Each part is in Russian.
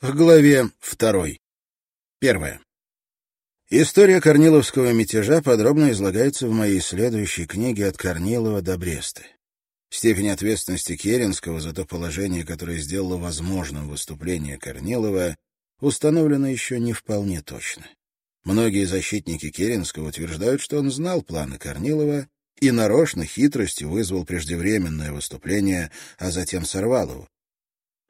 К главе второй. Первое. История Корниловского мятежа подробно излагается в моей следующей книге «От Корнилова до Бреста». Степень ответственности Керенского за то положение, которое сделало возможным выступление Корнилова, установлена еще не вполне точно. Многие защитники Керенского утверждают, что он знал планы Корнилова и нарочно хитростью вызвал преждевременное выступление, а затем сорвал его.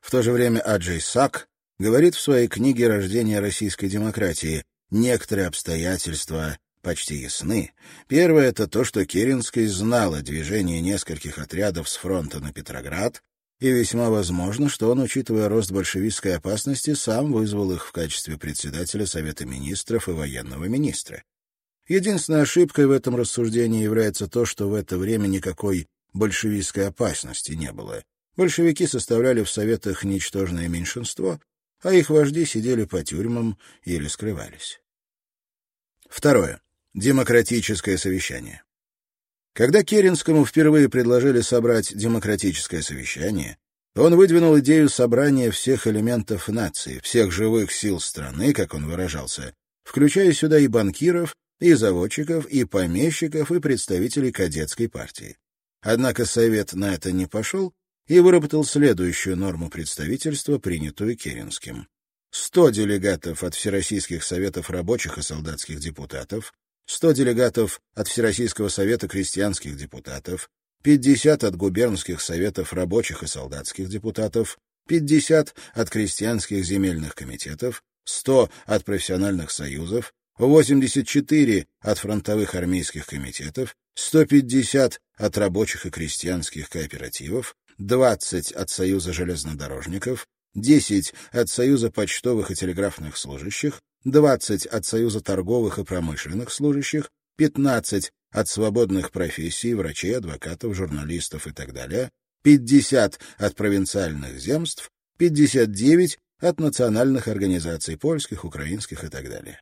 В то же время Аджей Сак говорит в своей книге «Рождение российской демократии» некоторые обстоятельства почти ясны. Первое — это то, что Керенский знал о движении нескольких отрядов с фронта на Петроград, и весьма возможно, что он, учитывая рост большевистской опасности, сам вызвал их в качестве председателя Совета министров и военного министра. Единственной ошибкой в этом рассуждении является то, что в это время никакой большевистской опасности не было. Большевики составляли в Советах ничтожное меньшинство, а их вожди сидели по тюрьмам или скрывались. Второе. Демократическое совещание. Когда Керенскому впервые предложили собрать демократическое совещание, он выдвинул идею собрания всех элементов нации, всех живых сил страны, как он выражался, включая сюда и банкиров, и заводчиков, и помещиков, и представителей кадетской партии. Однако Совет на это не пошел и выработал следующую норму представительства, принятую Керенским. 100 делегатов от Всероссийских советов рабочих и солдатских депутатов, 100 делегатов от Всероссийского совета крестьянских депутатов, 50 от губернских советов рабочих и солдатских депутатов, 50 от крестьянских земельных комитетов, 100 от профессиональных союзов, 84 от фронтовых армейских комитетов, 150 от рабочих и крестьянских кооперативов, 20 от Союза железнодорожников, 10 от Союза почтовых и телеграфных служащих, 20 от Союза торговых и промышленных служащих, 15 от свободных профессий, врачей, адвокатов, журналистов и так далее, 50 от провинциальных земств, 59 от национальных организаций польских, украинских и так далее.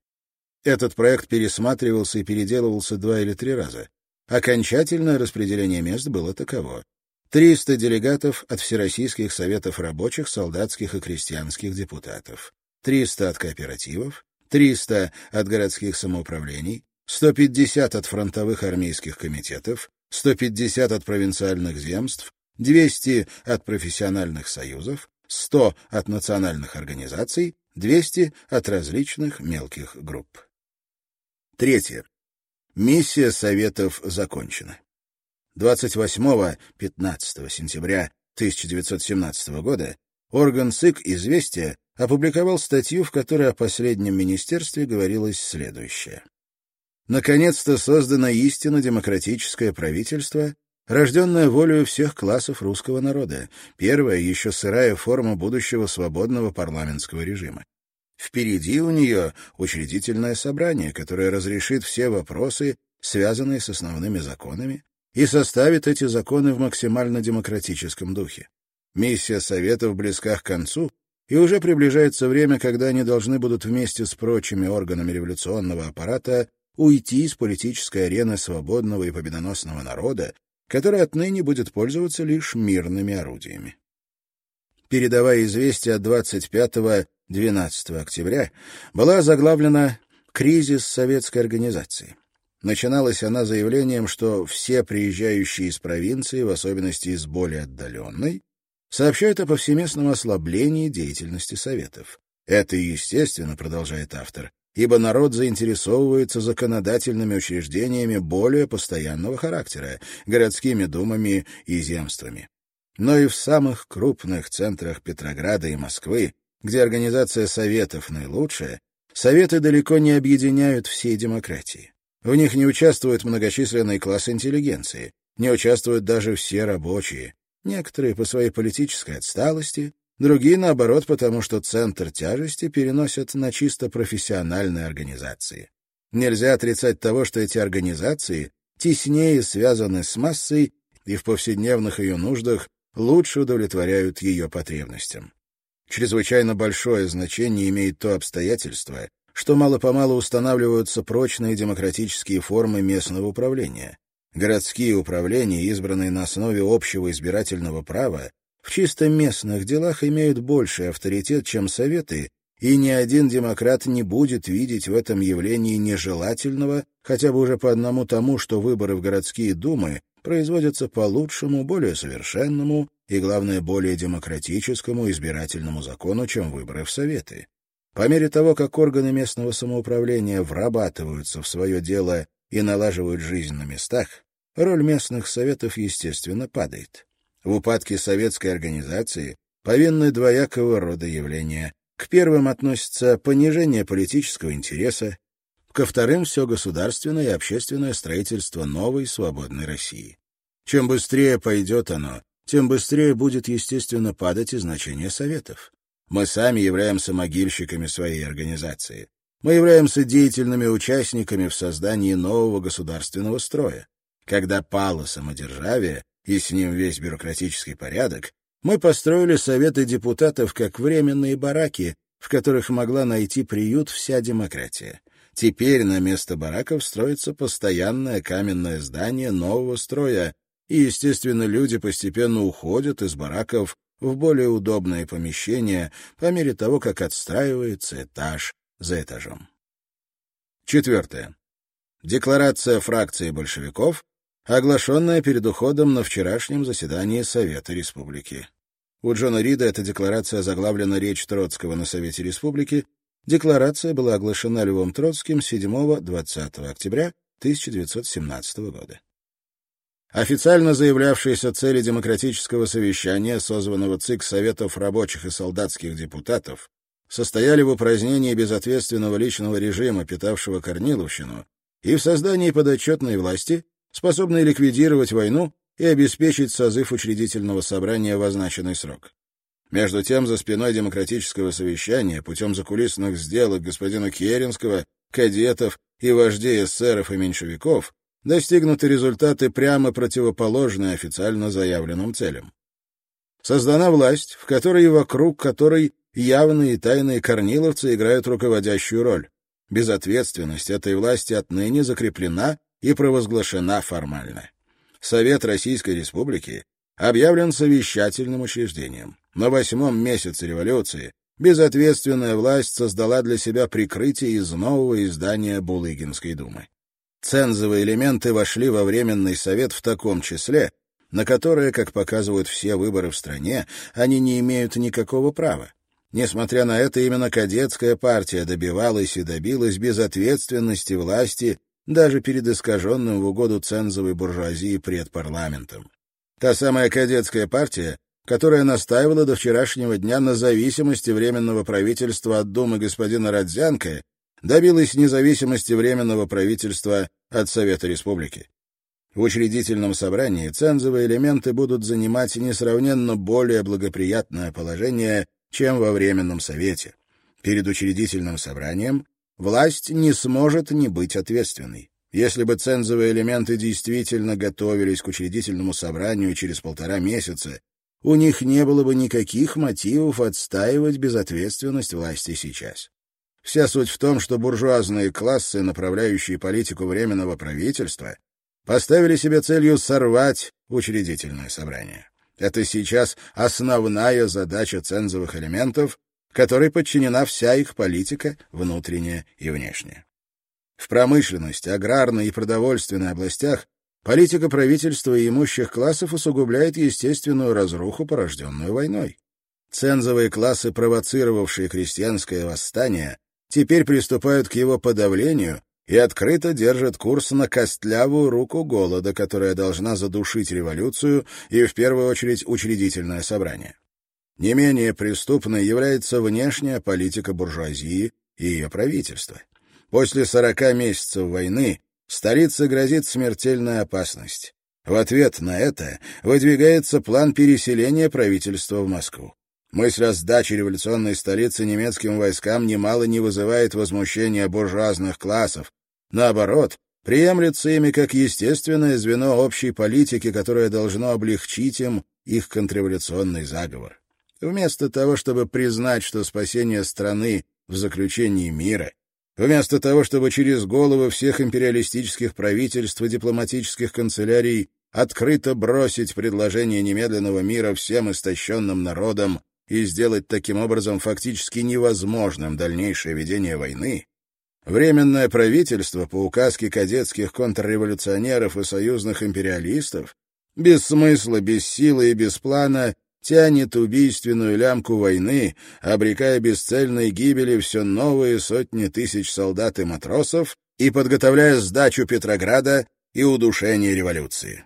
Этот проект пересматривался и переделывался два или три раза. Окончательное распределение мест было таково. 300 делегатов от Всероссийских советов рабочих, солдатских и крестьянских депутатов, 300 от кооперативов, 300 от городских самоуправлений, 150 от фронтовых армейских комитетов, 150 от провинциальных земств, 200 от профессиональных союзов, 100 от национальных организаций, 200 от различных мелких групп. Третье. Миссия Советов закончена. 28-15 сентября 1917 года орган СИК «Известия» опубликовал статью, в которой о последнем министерстве говорилось следующее. Наконец-то создано истинно демократическое правительство, рожденное волею всех классов русского народа, первая, еще сырая форма будущего свободного парламентского режима. Впереди у нее учредительное собрание, которое разрешит все вопросы, связанные с основными законами, и составит эти законы в максимально демократическом духе. Миссия Советов близка к концу, и уже приближается время, когда они должны будут вместе с прочими органами революционного аппарата уйти из политической арены свободного и победоносного народа, который отныне будет пользоваться лишь мирными орудиями. Передавая известие от 25-12 октября, была заглавлена «Кризис советской организации». Начиналась она заявлением, что все приезжающие из провинции, в особенности из более отдаленной, сообщают о повсеместном ослаблении деятельности Советов. Это естественно, продолжает автор, ибо народ заинтересовывается законодательными учреждениями более постоянного характера, городскими думами и земствами. Но и в самых крупных центрах Петрограда и Москвы, где организация Советов наилучшая, Советы далеко не объединяют всей демократии. В них не участвует многочисленный класс интеллигенции, не участвуют даже все рабочие. Некоторые по своей политической отсталости, другие, наоборот, потому что центр тяжести переносят на чисто профессиональные организации. Нельзя отрицать того, что эти организации теснее связаны с массой и в повседневных ее нуждах лучше удовлетворяют ее потребностям. Чрезвычайно большое значение имеет то обстоятельство, что мало-помалу устанавливаются прочные демократические формы местного управления. Городские управления, избранные на основе общего избирательного права, в чисто местных делах имеют больший авторитет, чем советы, и ни один демократ не будет видеть в этом явлении нежелательного хотя бы уже по одному тому, что выборы в городские думы производятся по лучшему, более совершенному и, главное, более демократическому избирательному закону, чем выборы в Советы. По мере того, как органы местного самоуправления врабатываются в свое дело и налаживают жизнь на местах, роль местных советов, естественно, падает. В упадке советской организации повинны двоякого рода явления. К первым относятся понижение политического интереса, ко вторым — все государственное и общественное строительство новой свободной России. Чем быстрее пойдет оно, тем быстрее будет, естественно, падать и значение советов. Мы сами являемся могильщиками своей организации. Мы являемся деятельными участниками в создании нового государственного строя. Когда пало самодержавие, и с ним весь бюрократический порядок, мы построили советы депутатов как временные бараки, в которых могла найти приют вся демократия. Теперь на место бараков строится постоянное каменное здание нового строя, и, естественно, люди постепенно уходят из бараков в более удобные помещения по мере того, как отстраивается этаж за этажом. Четвертое. Декларация фракции большевиков оглашенная перед уходом на вчерашнем заседании Совета Республики. У Джона Рида эта декларация заглавлена «Речь Троцкого на Совете Республики». Декларация была оглашена Львом Троцким 7-20 октября 1917 года. Официально заявлявшиеся цели демократического совещания, созванного ЦИК Советов рабочих и солдатских депутатов, состояли в упразднении безответственного личного режима, питавшего Корниловщину, и в создании подотчетной власти, способные ликвидировать войну и обеспечить созыв учредительного собрания в означенный срок. Между тем, за спиной демократического совещания, путем закулисных сделок господина Керенского, кадетов и вождей эсеров и меньшевиков, достигнуты результаты прямо противоположные официально заявленным целям. Создана власть, в которой и вокруг которой явные и тайные корниловцы играют руководящую роль. Безответственность этой власти отныне закреплена и провозглашена формально. Совет Российской Республики объявлен совещательным учреждением. На восьмом месяце революции безответственная власть создала для себя прикрытие из нового издания Булыгинской думы. Цензовые элементы вошли во Временный Совет в таком числе, на которое, как показывают все выборы в стране, они не имеют никакого права. Несмотря на это, именно кадетская партия добивалась и добилась безответственности власти даже перед искаженным в угоду цензовой буржуазии предпарламентом. Та самая кадетская партия, которая настаивала до вчерашнего дня на зависимости Временного правительства от Думы господина Родзянко, добилась независимости Временного правительства от Совета Республики. В учредительном собрании цензовые элементы будут занимать несравненно более благоприятное положение, чем во Временном Совете. Перед учредительным собранием власть не сможет не быть ответственной. Если бы цензовые элементы действительно готовились к учредительному собранию через полтора месяца, у них не было бы никаких мотивов отстаивать безответственность власти сейчас. Вся суть в том, что буржуазные классы, направляющие политику Временного правительства, поставили себе целью сорвать учредительное собрание. Это сейчас основная задача цензовых элементов, которой подчинена вся их политика, внутренняя и внешняя. В промышленности, аграрной и продовольственной областях политика правительства и имущих классов усугубляет естественную разруху, порожденную войной. Цензовые классы, провоцировавшие крестьянское восстание, теперь приступают к его подавлению и открыто держат курс на костлявую руку голода, которая должна задушить революцию и, в первую очередь, учредительное собрание. Не менее преступной является внешняя политика буржуазии и ее правительства. После сорока месяцев войны столице грозит смертельная опасность. В ответ на это выдвигается план переселения правительства в Москву. Мысль о сдаче революционной столицы немецким войскам немало не вызывает возмущения буржуазных классов. Наоборот, приемлется ими как естественное звено общей политики, которое должно облегчить им их контрреволюционный заговор. Вместо того, чтобы признать, что спасение страны в заключении мира, вместо того, чтобы через головы всех империалистических правительств и дипломатических канцелярий открыто бросить предложение немедленного мира всем истощенным народам и сделать таким образом фактически невозможным дальнейшее ведение войны, Временное правительство по указке кадетских контрреволюционеров и союзных империалистов без смысла, без силы и без плана тянет убийственную лямку войны, обрекая бесцельной гибели все новые сотни тысяч солдат и матросов и подготовляя сдачу Петрограда и удушение революции.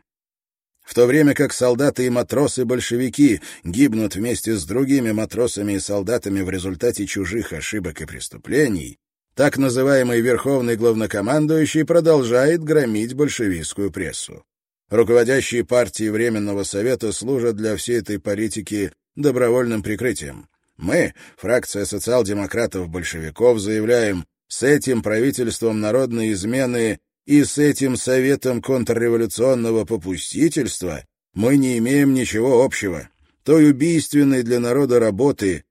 В то время как солдаты и матросы-большевики гибнут вместе с другими матросами и солдатами в результате чужих ошибок и преступлений, так называемый Верховный Главнокомандующий продолжает громить большевистскую прессу. Руководящие партии Временного Совета служат для всей этой политики добровольным прикрытием. Мы, фракция социал-демократов-большевиков, заявляем, с этим правительством народной измены и с этим Советом контрреволюционного попустительства мы не имеем ничего общего. Той убийственной для народа работы,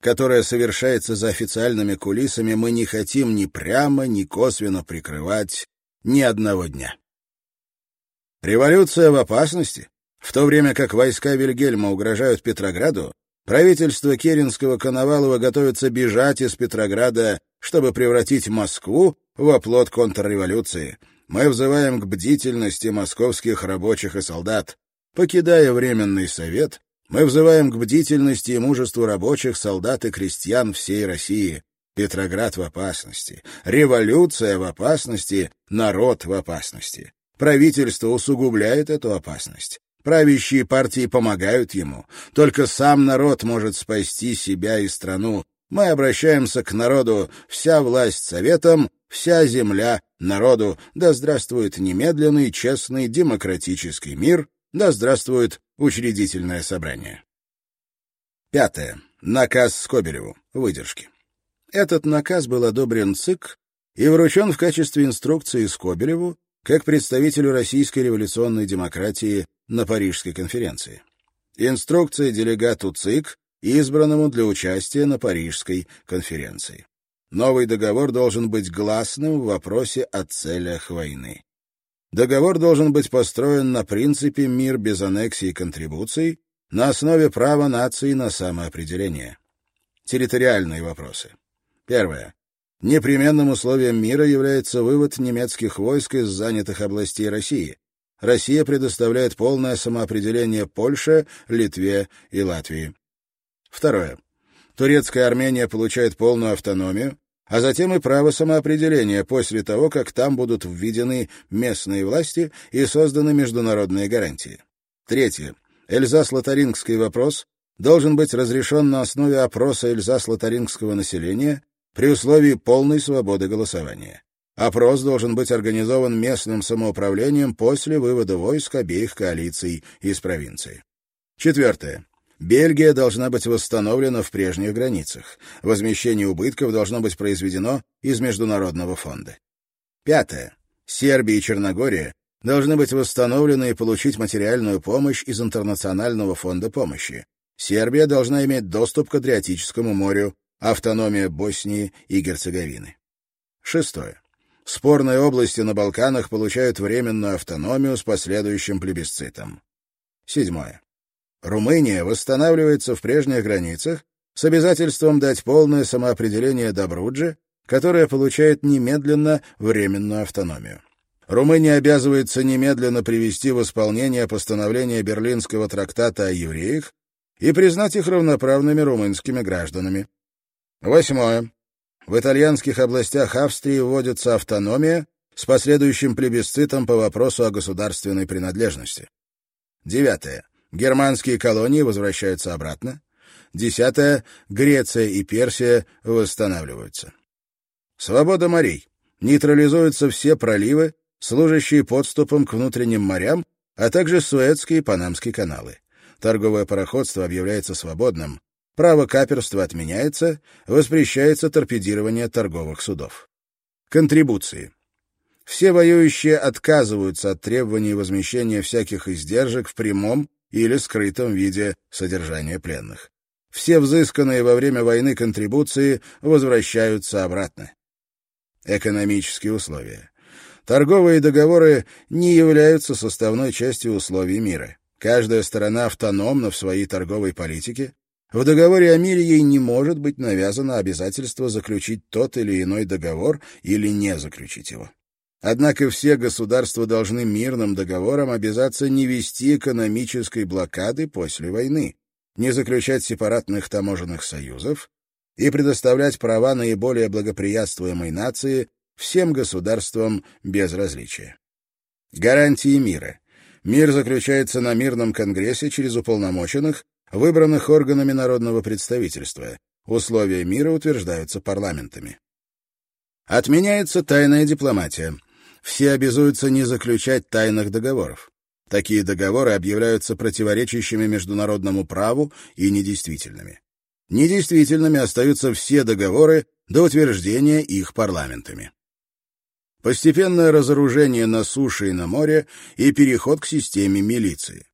которая совершается за официальными кулисами, мы не хотим ни прямо, ни косвенно прикрывать ни одного дня. Революция в опасности. В то время как войска Вильгельма угрожают Петрограду, правительство Керенского-Коновалова готовится бежать из Петрограда, чтобы превратить Москву в оплот контрреволюции. Мы взываем к бдительности московских рабочих и солдат. Покидая Временный Совет, мы взываем к бдительности и мужеству рабочих, солдат и крестьян всей России. Петроград в опасности, революция в опасности, народ в опасности. Правительство усугубляет эту опасность. Правящие партии помогают ему. Только сам народ может спасти себя и страну. Мы обращаемся к народу. Вся власть советом, вся земля народу. Да здравствует немедленный, честный, демократический мир. Да здравствует Учредительное собрание. Пятое. Наказ Скобелеву. Выдержки. Этот наказ был одобрен ЦИК и вручен в качестве инструкции Скобелеву как представителю российской революционной демократии на Парижской конференции. Инструкция делегату ЦИК, избранному для участия на Парижской конференции. Новый договор должен быть гласным в вопросе о целях войны. Договор должен быть построен на принципе «мир без аннексий и контрибуций» на основе права нации на самоопределение. Территориальные вопросы. Первое. Непременным условием мира является вывод немецких войск из занятых областей России. Россия предоставляет полное самоопределение Польше, Литве и Латвии. Второе. Турецкая Армения получает полную автономию, а затем и право самоопределения после того, как там будут введены местные власти и созданы международные гарантии. Третье. Эльзас-Лотарингский вопрос должен быть разрешен на основе опроса Эльзас-Лотарингского населения при условии полной свободы голосования. Опрос должен быть организован местным самоуправлением после вывода войск обеих коалиций из провинции. Четвертое. Бельгия должна быть восстановлена в прежних границах. Возмещение убытков должно быть произведено из Международного фонда. Пятое. Сербия и Черногория должны быть восстановлены и получить материальную помощь из Интернационального фонда помощи. Сербия должна иметь доступ к Адриатическому морю, автономия Боснии и Герцеговины. Шестое. Спорные области на Балканах получают временную автономию с последующим плебисцитом. Седьмое. Румыния восстанавливается в прежних границах с обязательством дать полное самоопределение Добруджи, которое получает немедленно временную автономию. Румыния обязывается немедленно привести в исполнение постановление Берлинского трактата о евреях и признать их равноправными румынскими гражданами. Восьмое. В итальянских областях Австрии вводится автономия с последующим плебисцитом по вопросу о государственной принадлежности. Девятое. Германские колонии возвращаются обратно. Десятое. Греция и Персия восстанавливаются. Свобода морей. Нейтрализуются все проливы, служащие подступом к внутренним морям, а также Суэцкие и Панамские каналы. Торговое пароходство объявляется свободным. Право каперства отменяется, воспрещается торпедирование торговых судов. Контрибуции. Все воюющие отказываются от требований возмещения всяких издержек в прямом или скрытом виде содержания пленных. Все взысканные во время войны контрибуции возвращаются обратно. Экономические условия. Торговые договоры не являются составной частью условий мира. Каждая сторона автономна в своей торговой политике. В договоре о мире ей не может быть навязано обязательство заключить тот или иной договор или не заключить его. Однако все государства должны мирным договором обязаться не вести экономической блокады после войны, не заключать сепаратных таможенных союзов и предоставлять права наиболее благоприятствуемой нации всем государствам без различия. Гарантии мира. Мир заключается на мирном конгрессе через уполномоченных, выбранных органами народного представительства. Условия мира утверждаются парламентами. Отменяется тайная дипломатия. Все обязуются не заключать тайных договоров. Такие договоры объявляются противоречащими международному праву и недействительными. Недействительными остаются все договоры до утверждения их парламентами. Постепенное разоружение на суше и на море и переход к системе милиции.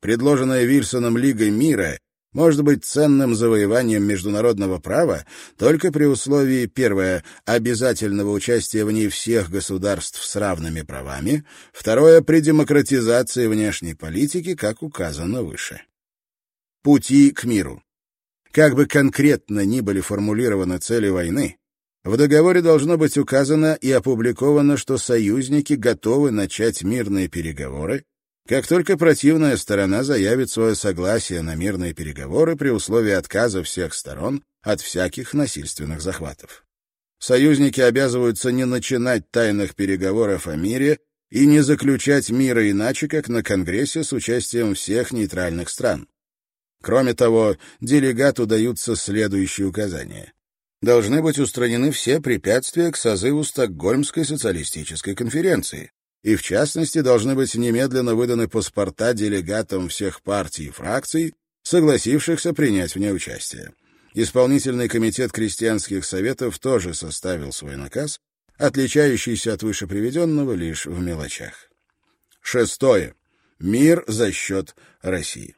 Предложенная Вильсоном Лигой мира может быть ценным завоеванием международного права только при условии, первое, обязательного участия в ней всех государств с равными правами, второе, при демократизации внешней политики, как указано выше. Пути к миру. Как бы конкретно ни были формулированы цели войны, в договоре должно быть указано и опубликовано, что союзники готовы начать мирные переговоры, как только противная сторона заявит свое согласие на мирные переговоры при условии отказа всех сторон от всяких насильственных захватов. Союзники обязываются не начинать тайных переговоров о мире и не заключать мира иначе, как на Конгрессе с участием всех нейтральных стран. Кроме того, делегату даются следующие указания. Должны быть устранены все препятствия к созыву Стокгольмской социалистической конференции и, в частности, должны быть немедленно выданы паспорта делегатам всех партий и фракций, согласившихся принять в ней участие. Исполнительный комитет крестьянских советов тоже составил свой наказ, отличающийся от вышеприведенного лишь в мелочах. Шестое. Мир за счет России.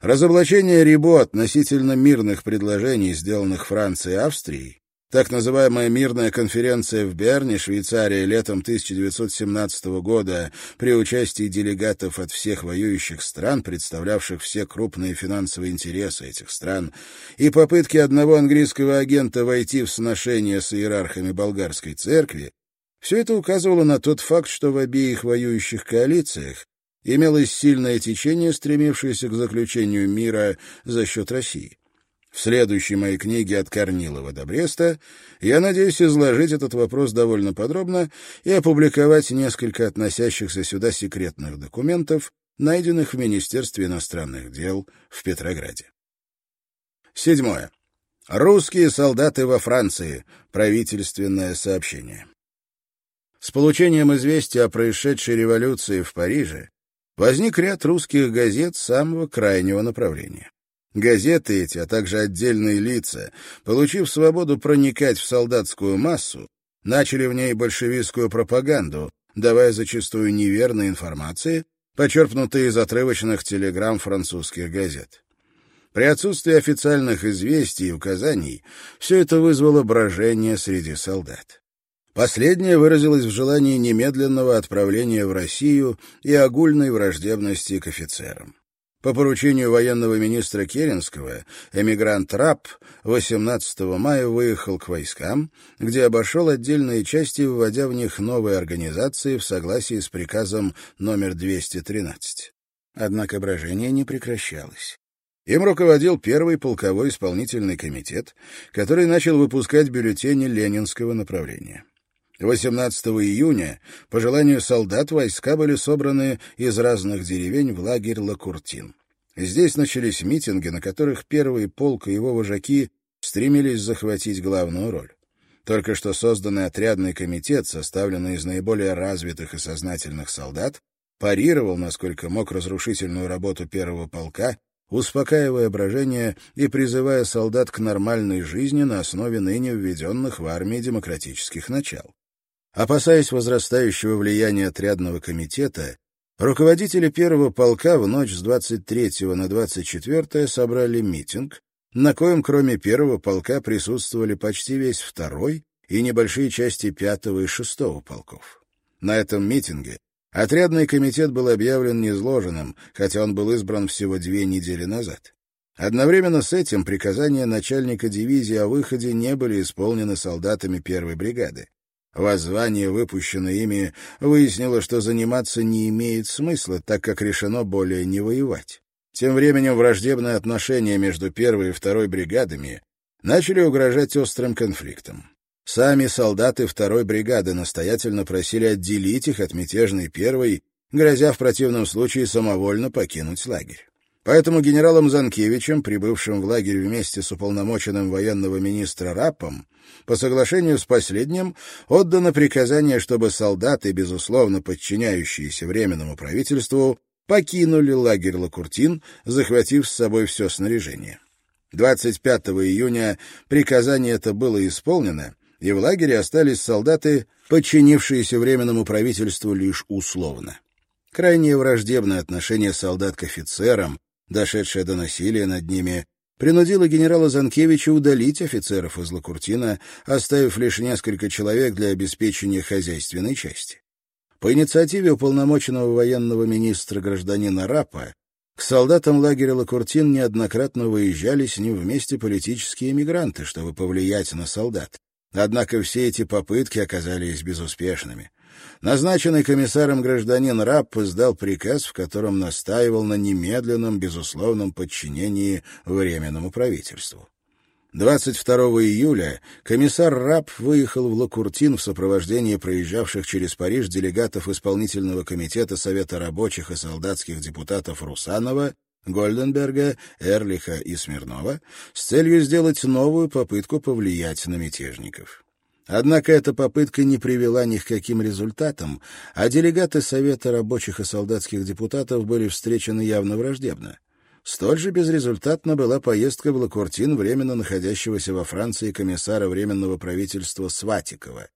Разоблачение Рибо относительно мирных предложений, сделанных Францией и Австрией, так называемая мирная конференция в Берне, Швейцария, летом 1917 года при участии делегатов от всех воюющих стран, представлявших все крупные финансовые интересы этих стран, и попытки одного английского агента войти в сношение с иерархами болгарской церкви, все это указывало на тот факт, что в обеих воюющих коалициях имелось сильное течение, стремившееся к заключению мира за счет России. В следующей моей книге «От Корнилова до Бреста» я надеюсь изложить этот вопрос довольно подробно и опубликовать несколько относящихся сюда секретных документов, найденных в Министерстве иностранных дел в Петрограде. Седьмое. Русские солдаты во Франции. Правительственное сообщение. С получением известия о происшедшей революции в Париже возник ряд русских газет самого крайнего направления. Газеты эти, а также отдельные лица, получив свободу проникать в солдатскую массу, начали в ней большевистскую пропаганду, давая зачастую неверные информации, почерпнутые из отрывочных телеграмм французских газет. При отсутствии официальных известий и указаний все это вызвало брожение среди солдат. Последнее выразилось в желании немедленного отправления в Россию и огульной враждебности к офицерам. По поручению военного министра Керенского эмигрант Раб 18 мая выехал к войскам, где обошел отдельные части, вводя в них новые организации в согласии с приказом номер 213. Однако брожение не прекращалось. Им руководил первый полковой исполнительный комитет, который начал выпускать бюллетени ленинского направления. 18 июня, по желанию солдат, войска были собраны из разных деревень в лагерь Лакуртин. Здесь начались митинги, на которых первый полк и его вожаки стремились захватить главную роль. Только что созданный отрядный комитет, составленный из наиболее развитых и сознательных солдат, парировал, насколько мог, разрушительную работу первого полка, успокаивая брожение и призывая солдат к нормальной жизни на основе ныне введенных в армии демократических начал. Опасаясь возрастающего влияния отрядного комитета, руководители первого полка в ночь с 23 на 24 собрали митинг, на коем кроме первого полка присутствовали почти весь второй и небольшие части пятого и шестого полков. На этом митинге отрядный комитет был объявлен незложенным, хотя он был избран всего две недели назад. Одновременно с этим приказания начальника дивизии о выходе не были исполнены солдатами первой бригады. Воззвание, выпущенное ими, выяснило, что заниматься не имеет смысла, так как решено более не воевать. Тем временем враждебные отношения между первой и второй бригадами начали угрожать острым конфликтом. Сами солдаты второй бригады настоятельно просили отделить их от мятежной первой, грозя в противном случае самовольно покинуть лагерь. Поэтому генералом Занкевичем, прибывшим в лагерь вместе с уполномоченным военного министра Рапом, по соглашению с последним отдано приказание, чтобы солдаты, безусловно подчиняющиеся Временному правительству, покинули лагерь Лакуртин, захватив с собой все снаряжение. 25 июня приказание это было исполнено, и в лагере остались солдаты, подчинившиеся Временному правительству лишь условно. Крайне враждебное отношение солдат к офицерам, дошедшее до насилия над ними, принудило генерала Занкевича удалить офицеров из Лакуртина, оставив лишь несколько человек для обеспечения хозяйственной части. По инициативе уполномоченного военного министра гражданина Рапа к солдатам лагеря Лакуртин неоднократно выезжали с ним вместе политические эмигранты, чтобы повлиять на солдат. Однако все эти попытки оказались безуспешными. Назначенный комиссаром гражданин Рапп издал приказ, в котором настаивал на немедленном, безусловном подчинении Временному правительству. 22 июля комиссар Раб выехал в Лакуртин в сопровождении проезжавших через Париж делегатов исполнительного комитета Совета рабочих и солдатских депутатов Русанова, Гольденберга, Эрлиха и Смирнова с целью сделать новую попытку повлиять на мятежников. Однако эта попытка не привела ни к каким результатам, а делегаты Совета рабочих и солдатских депутатов были встречены явно враждебно. Столь же безрезультатна была поездка в Лакуртин временно находящегося во Франции комиссара Временного правительства Сватикова.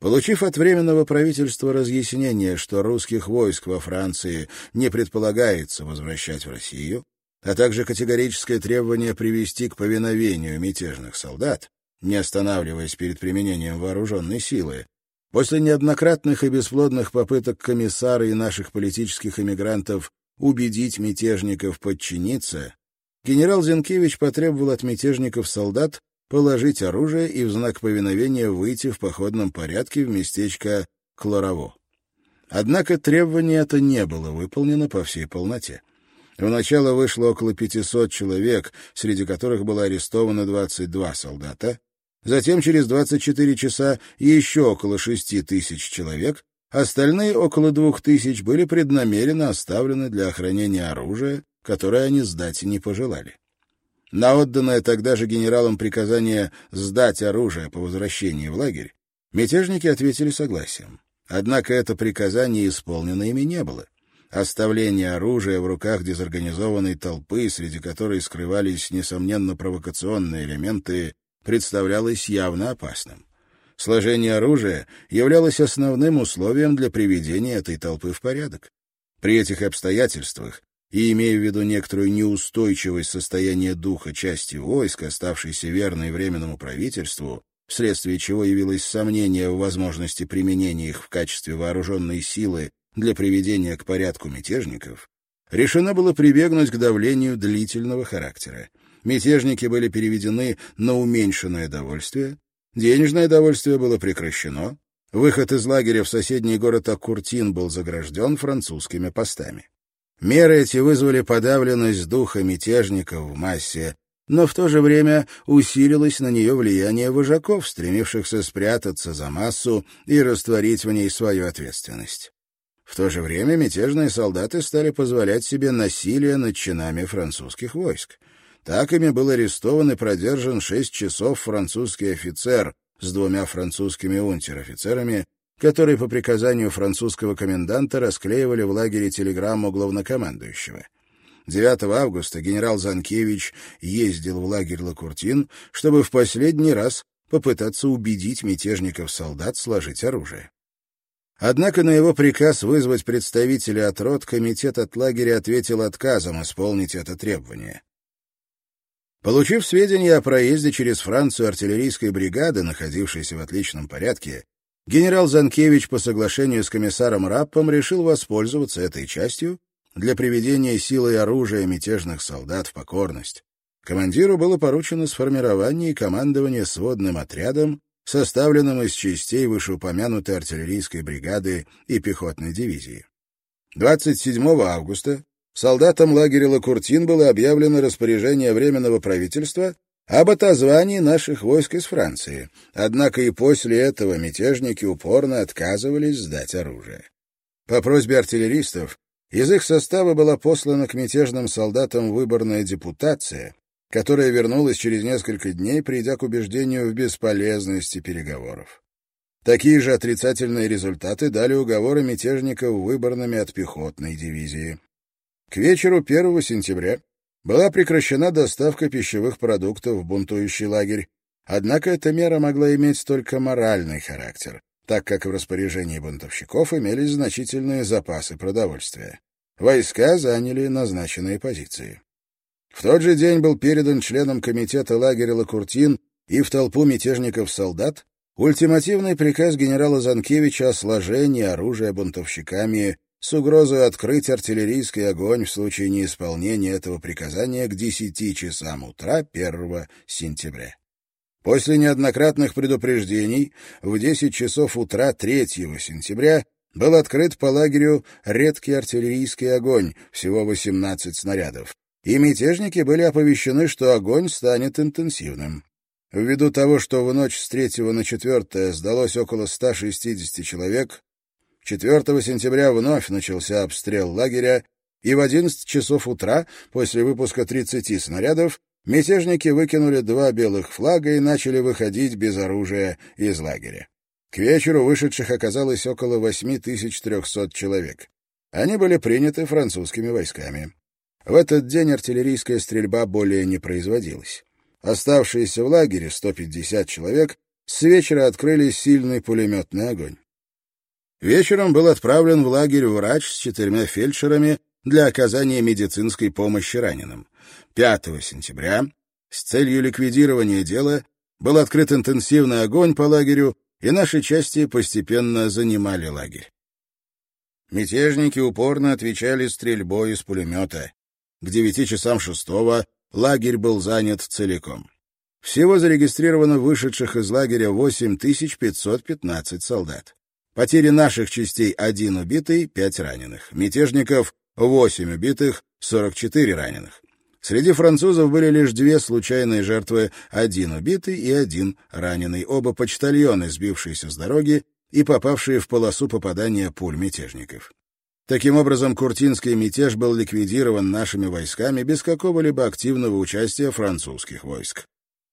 Получив от Временного правительства разъяснение, что русских войск во Франции не предполагается возвращать в Россию, а также категорическое требование привести к повиновению мятежных солдат, не останавливаясь перед применением вооруженной силы. После неоднократных и бесплодных попыток комиссара и наших политических эмигрантов убедить мятежников подчиниться, генерал Зинкевич потребовал от мятежников солдат положить оружие и в знак повиновения выйти в походном порядке в местечко Клорово. Однако требование это не было выполнено по всей полноте. В начало вышло около 500 человек, среди которых было арестовано 22 солдата, Затем через 24 часа еще около 6 тысяч человек, остальные около 2 тысяч были преднамеренно оставлены для охранения оружия, которое они сдать не пожелали. На отданное тогда же генералом приказание сдать оружие по возвращении в лагерь, мятежники ответили согласием. Однако это приказание исполнено ими не было. Оставление оружия в руках дезорганизованной толпы, среди которой скрывались, несомненно, провокационные элементы, представлялось явно опасным. Сложение оружия являлось основным условием для приведения этой толпы в порядок. При этих обстоятельствах, и имея в виду некоторую неустойчивость состояния духа части войск, оставшейся верной Временному правительству, вследствие чего явилось сомнение в возможности применения их в качестве вооруженной силы для приведения к порядку мятежников, решено было прибегнуть к давлению длительного характера мятежники были переведены на уменьшенное довольствие, денежное довольствие было прекращено, выход из лагеря в соседний город Аккуртин был загражден французскими постами. Меры эти вызвали подавленность духа мятежников в массе, но в то же время усилилось на нее влияние вожаков, стремившихся спрятаться за массу и растворить в ней свою ответственность. В то же время мятежные солдаты стали позволять себе насилие над чинами французских войск. Так ими был арестован и продержан шесть часов французский офицер с двумя французскими унтер-офицерами, которые по приказанию французского коменданта расклеивали в лагере телеграмму главнокомандующего. 9 августа генерал Занкевич ездил в лагерь Лакуртин, чтобы в последний раз попытаться убедить мятежников-солдат сложить оружие. Однако на его приказ вызвать представителя от рот комитет от лагеря ответил отказом исполнить это требование. Получив сведения о проезде через Францию артиллерийской бригады, находившейся в отличном порядке, генерал Занкевич по соглашению с комиссаром Раппом решил воспользоваться этой частью для приведения силы и оружия мятежных солдат в покорность. Командиру было поручено сформирование и командование сводным отрядом, составленным из частей вышеупомянутой артиллерийской бригады и пехотной дивизии. 27 августа солдатам лагеря Лакуртин было объявлено распоряжение Временного правительства об отозвании наших войск из Франции, однако и после этого мятежники упорно отказывались сдать оружие. По просьбе артиллеристов из их состава была послана к мятежным солдатам выборная депутация, которая вернулась через несколько дней, придя к убеждению в бесполезности переговоров. Такие же отрицательные результаты дали уговоры мятежников выборными от пехотной дивизии. К вечеру 1 сентября была прекращена доставка пищевых продуктов в бунтующий лагерь, однако эта мера могла иметь только моральный характер, так как в распоряжении бунтовщиков имелись значительные запасы продовольствия. Войска заняли назначенные позиции. В тот же день был передан членам комитета лагеря Лакуртин и в толпу мятежников-солдат ультимативный приказ генерала Занкевича о сложении оружия бунтовщиками с угрозой открыть артиллерийский огонь в случае неисполнения этого приказания к 10 часам утра 1 сентября. После неоднократных предупреждений в 10 часов утра 3 сентября был открыт по лагерю редкий артиллерийский огонь, всего 18 снарядов, и мятежники были оповещены, что огонь станет интенсивным. Ввиду того, что в ночь с 3 на 4 сдалось около 160 человек, 4 сентября вновь начался обстрел лагеря, и в 11 часов утра, после выпуска 30 снарядов, мятежники выкинули два белых флага и начали выходить без оружия из лагеря. К вечеру вышедших оказалось около 8300 человек. Они были приняты французскими войсками. В этот день артиллерийская стрельба более не производилась. Оставшиеся в лагере 150 человек с вечера открыли сильный пулеметный огонь. Вечером был отправлен в лагерь врач с четырьмя фельдшерами для оказания медицинской помощи раненым. 5 сентября с целью ликвидирования дела был открыт интенсивный огонь по лагерю, и наши части постепенно занимали лагерь. Мятежники упорно отвечали стрельбой из пулемета. К девяти часам шестого лагерь был занят целиком. Всего зарегистрировано вышедших из лагеря 8515 солдат. Потери наших частей — один убитый, пять раненых. Мятежников — восемь убитых, 44 раненых. Среди французов были лишь две случайные жертвы — один убитый и один раненый, оба почтальоны, сбившиеся с дороги и попавшие в полосу попадания пуль мятежников. Таким образом, Куртинский мятеж был ликвидирован нашими войсками без какого-либо активного участия французских войск.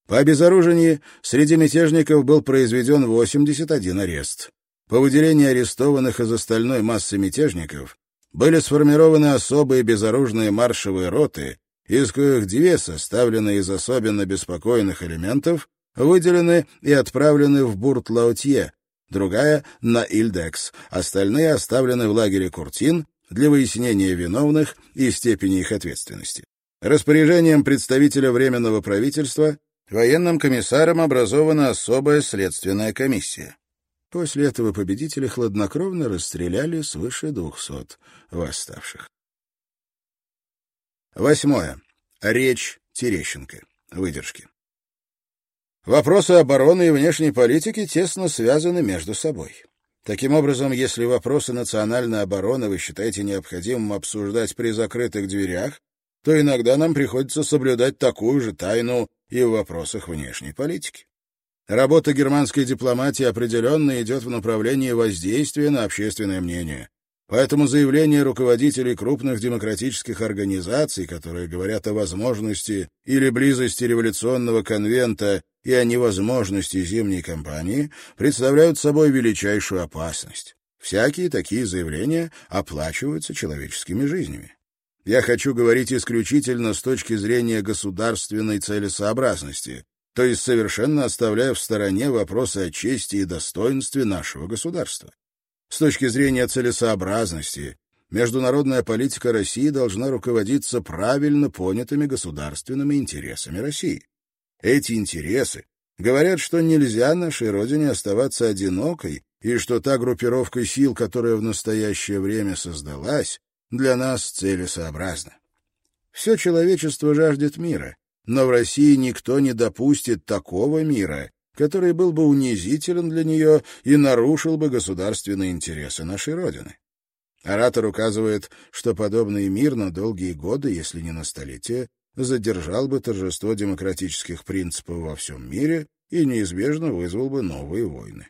По обезоружении среди мятежников был произведен 81 арест. По выделению арестованных из остальной массы мятежников были сформированы особые безоружные маршевые роты, из коих две, составленные из особенно беспокойных элементов, выделены и отправлены в Бурт-Лаутье, другая — на Ильдекс, остальные оставлены в лагере Куртин для выяснения виновных и степени их ответственности. Распоряжением представителя Временного правительства военным комиссаром образована особая следственная комиссия. После этого победители хладнокровно расстреляли свыше двухсот восставших. Восьмое. Речь Терещенко. Выдержки. Вопросы обороны и внешней политики тесно связаны между собой. Таким образом, если вопросы национальной обороны вы считаете необходимым обсуждать при закрытых дверях, то иногда нам приходится соблюдать такую же тайну и в вопросах внешней политики. Работа германской дипломатии определенно идет в направлении воздействия на общественное мнение. Поэтому заявления руководителей крупных демократических организаций, которые говорят о возможности или близости революционного конвента и о невозможности зимней кампании, представляют собой величайшую опасность. Всякие такие заявления оплачиваются человеческими жизнями. Я хочу говорить исключительно с точки зрения государственной целесообразности, то есть совершенно оставляя в стороне вопросы о чести и достоинстве нашего государства. С точки зрения целесообразности, международная политика России должна руководиться правильно понятыми государственными интересами России. Эти интересы говорят, что нельзя нашей Родине оставаться одинокой и что та группировка сил, которая в настоящее время создалась, для нас целесообразна. Все человечество жаждет мира, но в России никто не допустит такого мира, который был бы унизителен для нее и нарушил бы государственные интересы нашей Родины. Оратор указывает, что подобный мир на долгие годы, если не на столетия, задержал бы торжество демократических принципов во всем мире и неизбежно вызвал бы новые войны.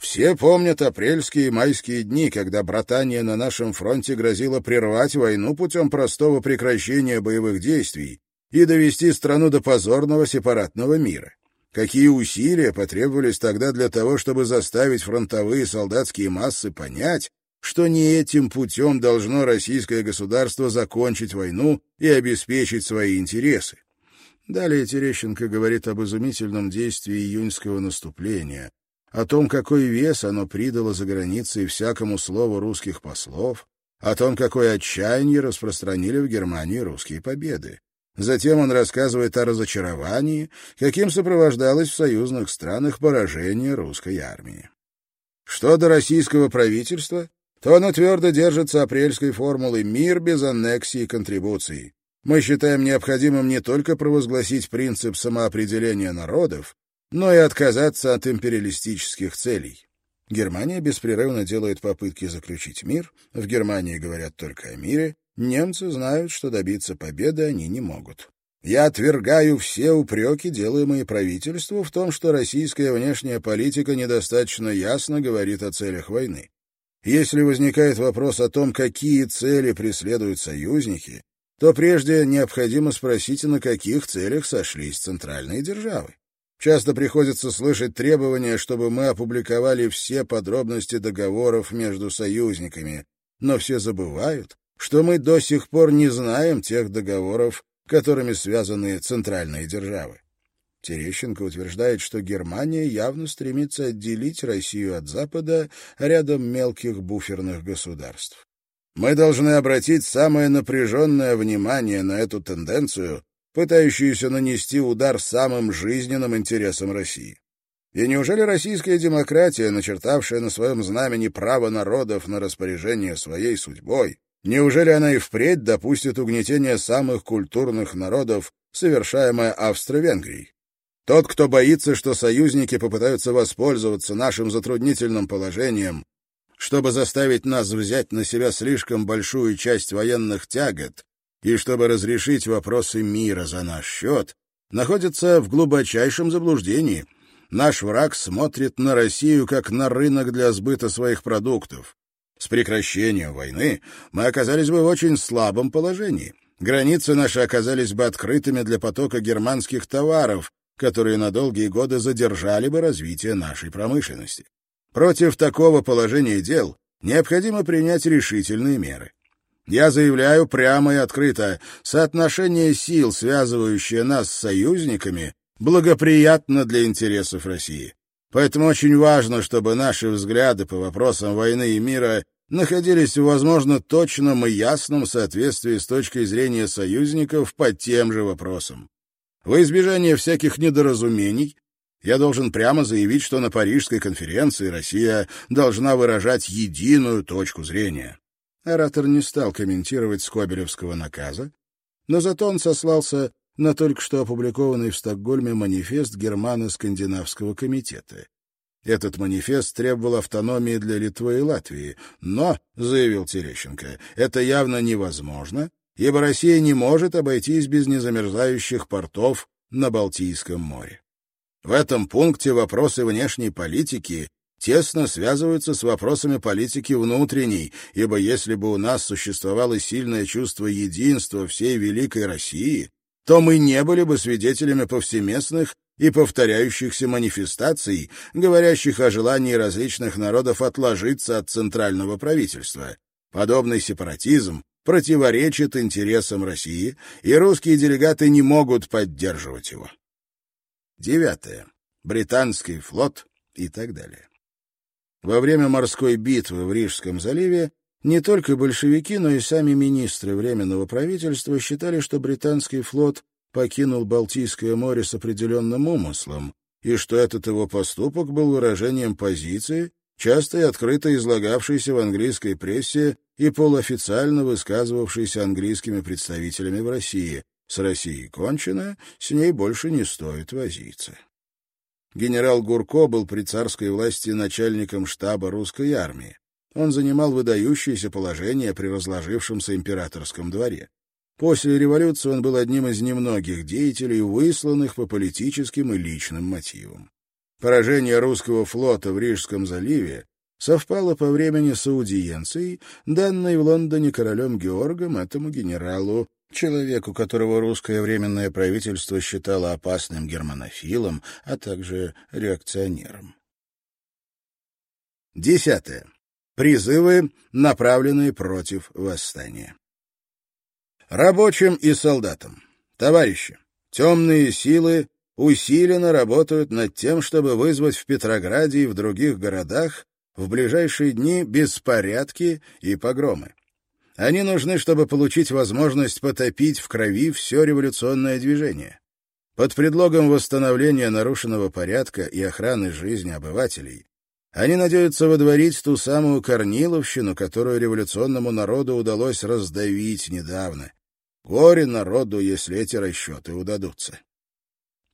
Все помнят апрельские и майские дни, когда братание на нашем фронте грозило прервать войну путем простого прекращения боевых действий и довести страну до позорного сепаратного мира. Какие усилия потребовались тогда для того, чтобы заставить фронтовые солдатские массы понять, что не этим путем должно российское государство закончить войну и обеспечить свои интересы. Далее Терещенко говорит об изумительном действии июньского наступления, о том, какой вес оно придало за границей всякому слову русских послов, о том, какое отчаяние распространили в Германии русские победы. Затем он рассказывает о разочаровании, каким сопровождалось в союзных странах поражение русской армии. Что до российского правительства, то оно твердо держится апрельской формулы «мир без аннексии и контрибуций». Мы считаем необходимым не только провозгласить принцип самоопределения народов, но и отказаться от империалистических целей. Германия беспрерывно делает попытки заключить мир, в Германии говорят только о мире, немцы знают, что добиться победы они не могут. Я отвергаю все упреки, делаемые правительству, в том, что российская внешняя политика недостаточно ясно говорит о целях войны. Если возникает вопрос о том, какие цели преследуют союзники, то прежде необходимо спросить, на каких целях сошлись центральные державы. Часто приходится слышать требования, чтобы мы опубликовали все подробности договоров между союзниками, но все забывают, что мы до сих пор не знаем тех договоров, которыми связаны центральные державы. Терещенко утверждает, что Германия явно стремится отделить Россию от Запада рядом мелких буферных государств. Мы должны обратить самое напряженное внимание на эту тенденцию, пытающуюся нанести удар самым жизненным интересам России. И неужели российская демократия, начертавшая на своем знамени право народов на распоряжение своей судьбой, неужели она и впредь допустит угнетение самых культурных народов, совершаемое Австро-Венгрией? Тот, кто боится, что союзники попытаются воспользоваться нашим затруднительным положением, чтобы заставить нас взять на себя слишком большую часть военных тягот и чтобы разрешить вопросы мира за наш счет, находится в глубочайшем заблуждении. Наш враг смотрит на Россию как на рынок для сбыта своих продуктов. С прекращением войны мы оказались бы в очень слабом положении. Границы наши оказались бы открытыми для потока германских товаров, которые на долгие годы задержали бы развитие нашей промышленности. Против такого положения дел необходимо принять решительные меры. Я заявляю прямо и открыто, соотношение сил, связывающее нас с союзниками, благоприятно для интересов России. Поэтому очень важно, чтобы наши взгляды по вопросам войны и мира находились в, возможно, точном и ясном соответствии с точкой зрения союзников по тем же вопросам. Во избежание всяких недоразумений я должен прямо заявить, что на Парижской конференции Россия должна выражать единую точку зрения. Оратор не стал комментировать Скобелевского наказа, но зато он сослался на только что опубликованный в Стокгольме манифест Германо-Скандинавского комитета. Этот манифест требовал автономии для Литвы и Латвии, но, — заявил Терещенко, — это явно невозможно, ибо Россия не может обойтись без незамерзающих портов на Балтийском море. В этом пункте вопросы внешней политики тесно связываются с вопросами политики внутренней, ибо если бы у нас существовало сильное чувство единства всей великой России, то мы не были бы свидетелями повсеместных и повторяющихся манифестаций, говорящих о желании различных народов отложиться от центрального правительства. Подобный сепаратизм противоречит интересам России, и русские делегаты не могут поддерживать его. Девятое. Британский флот и так далее. Во время морской битвы в Рижском заливе не только большевики, но и сами министры Временного правительства считали, что британский флот покинул Балтийское море с определенным умыслом, и что этот его поступок был выражением позиции, часто и открыто излагавшийся в английской прессе и полуофициально высказывавшийся английскими представителями в России. С Россией кончено, с ней больше не стоит возиться. Генерал Гурко был при царской власти начальником штаба русской армии. Он занимал выдающееся положение при разложившемся императорском дворе. После революции он был одним из немногих деятелей, высланных по политическим и личным мотивам. Поражение русского флота в Рижском заливе совпало по времени с аудиенцией, данной в Лондоне королем Георгом этому генералу, человеку, которого русское временное правительство считало опасным германофилом, а также реакционером. Десятое. Призывы, направленные против восстания. Рабочим и солдатам. Товарищи, темные силы усиленно работают над тем, чтобы вызвать в Петрограде и в других городах в ближайшие дни беспорядки и погромы. Они нужны, чтобы получить возможность потопить в крови все революционное движение. Под предлогом восстановления нарушенного порядка и охраны жизни обывателей они надеются водворить ту самую Корниловщину, которую революционному народу удалось раздавить недавно. Горе народу, если эти расчеты удадутся.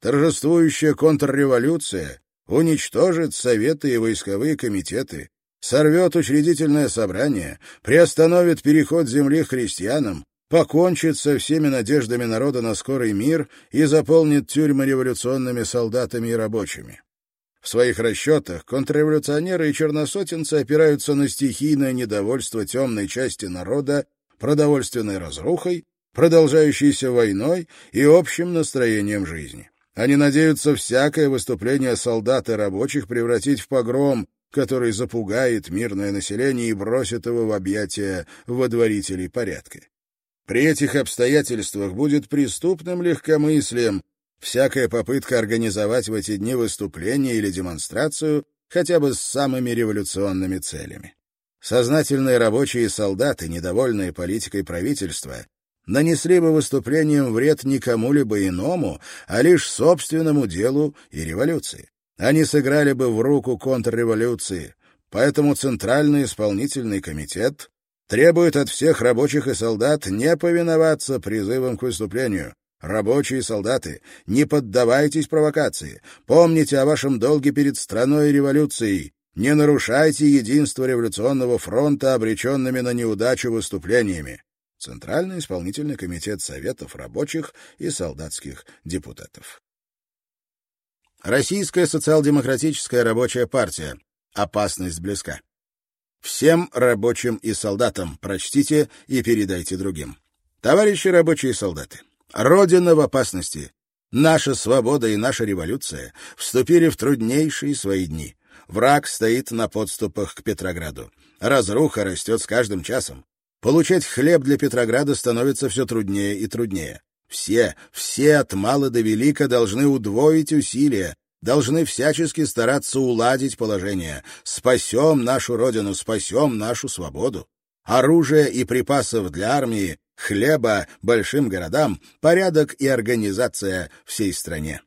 Торжествующая контрреволюция уничтожит советы и войсковые комитеты, сорвет учредительное собрание, приостановит переход земли христианам, покончит со всеми надеждами народа на скорый мир и заполнит тюрьмы революционными солдатами и рабочими. В своих расчетах контрреволюционеры и черносотенцы опираются на стихийное недовольство темной части народа продовольственной разрухой, продолжающейся войной и общим настроением жизни. Они надеются всякое выступление солдат и рабочих превратить в погром, который запугает мирное население и бросит его в объятия водворителей порядка. При этих обстоятельствах будет преступным легкомыслием всякая попытка организовать в эти дни выступление или демонстрацию хотя бы с самыми революционными целями. Сознательные рабочие и солдаты, недовольные политикой правительства, нанесли бы выступлением вред не кому-либо иному, а лишь собственному делу и революции. Они сыграли бы в руку контрреволюции. Поэтому Центральный исполнительный комитет требует от всех рабочих и солдат не повиноваться призывам к выступлению. Рабочие солдаты, не поддавайтесь провокации. Помните о вашем долге перед страной и революцией. Не нарушайте единство революционного фронта обреченными на неудачу выступлениями. Центральный исполнительный комитет Советов рабочих и солдатских депутатов. Российская социал-демократическая рабочая партия. Опасность близка. Всем рабочим и солдатам прочтите и передайте другим. Товарищи рабочие и солдаты, Родина в опасности. Наша свобода и наша революция вступили в труднейшие свои дни. Враг стоит на подступах к Петрограду. Разруха растет с каждым часом. Получать хлеб для Петрограда становится все труднее и труднее. Все, все от мала до велика должны удвоить усилия, должны всячески стараться уладить положение. Спасем нашу родину, спасем нашу свободу. Оружие и припасов для армии, хлеба большим городам, порядок и организация всей стране.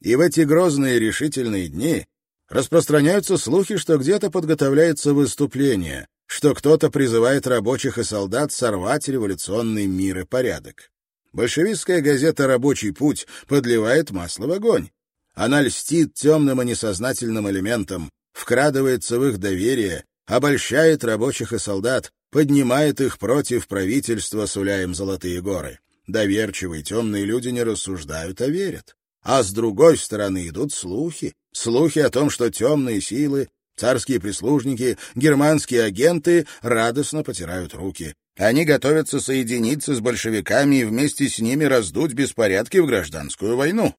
И в эти грозные решительные дни распространяются слухи, что где-то подготовляется выступление, что кто-то призывает рабочих и солдат сорвать революционный мир и порядок. Большевистская газета «Рабочий путь» подливает масло в огонь. Она льстит темным и несознательным элементам, вкрадывается в их доверие, обольщает рабочих и солдат, поднимает их против правительства, суля им золотые горы. Доверчивые темные люди не рассуждают, а верят. А с другой стороны идут слухи. Слухи о том, что темные силы Царские прислужники, германские агенты радостно потирают руки. Они готовятся соединиться с большевиками и вместе с ними раздуть беспорядки в гражданскую войну.